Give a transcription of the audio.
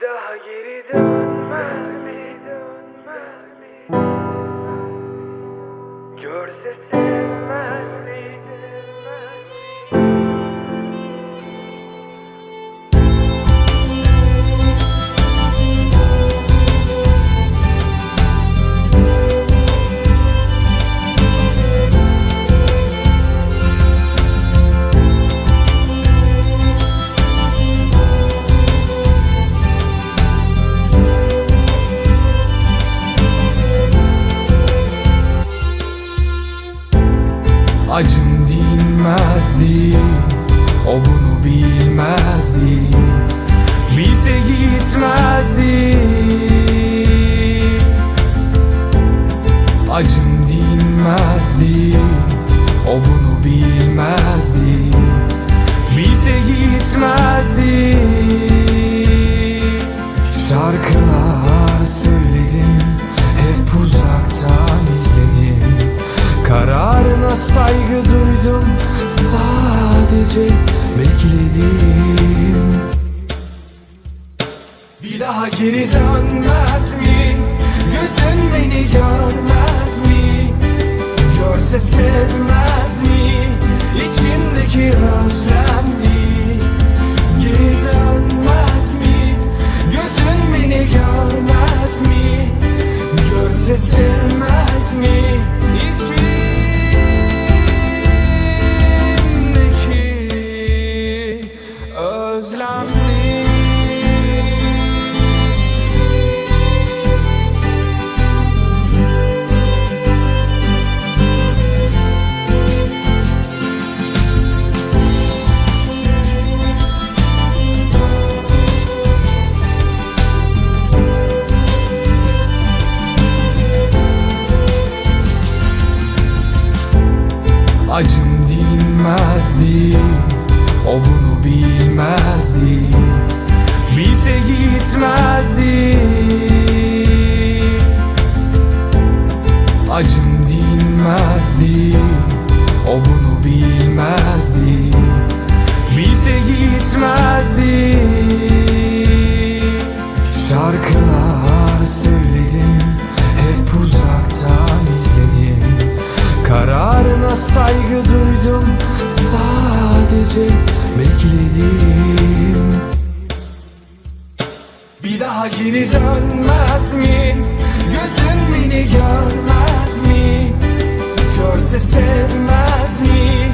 Daha geri? Dönmez mi? Görse sevmez mi? Acım dinmezdi O bunu bilmezdi Bilse gitmezdi Acım dinmezdi O bunu bilmezdi Bilse gitmezdi Sadece bekledim Bir daha geri dönmez mi? Gözün beni görmez mi? Görse sevmez mi? İçimdeki özlemli Geri dönmez mi? Gözün beni görmez mi? Görse sevmez mi? İçimdeki Acım dinmezdi Sadece bekledim Bir daha geri dönmez mi? Gözün beni görmez mi? Görse sevmez mi?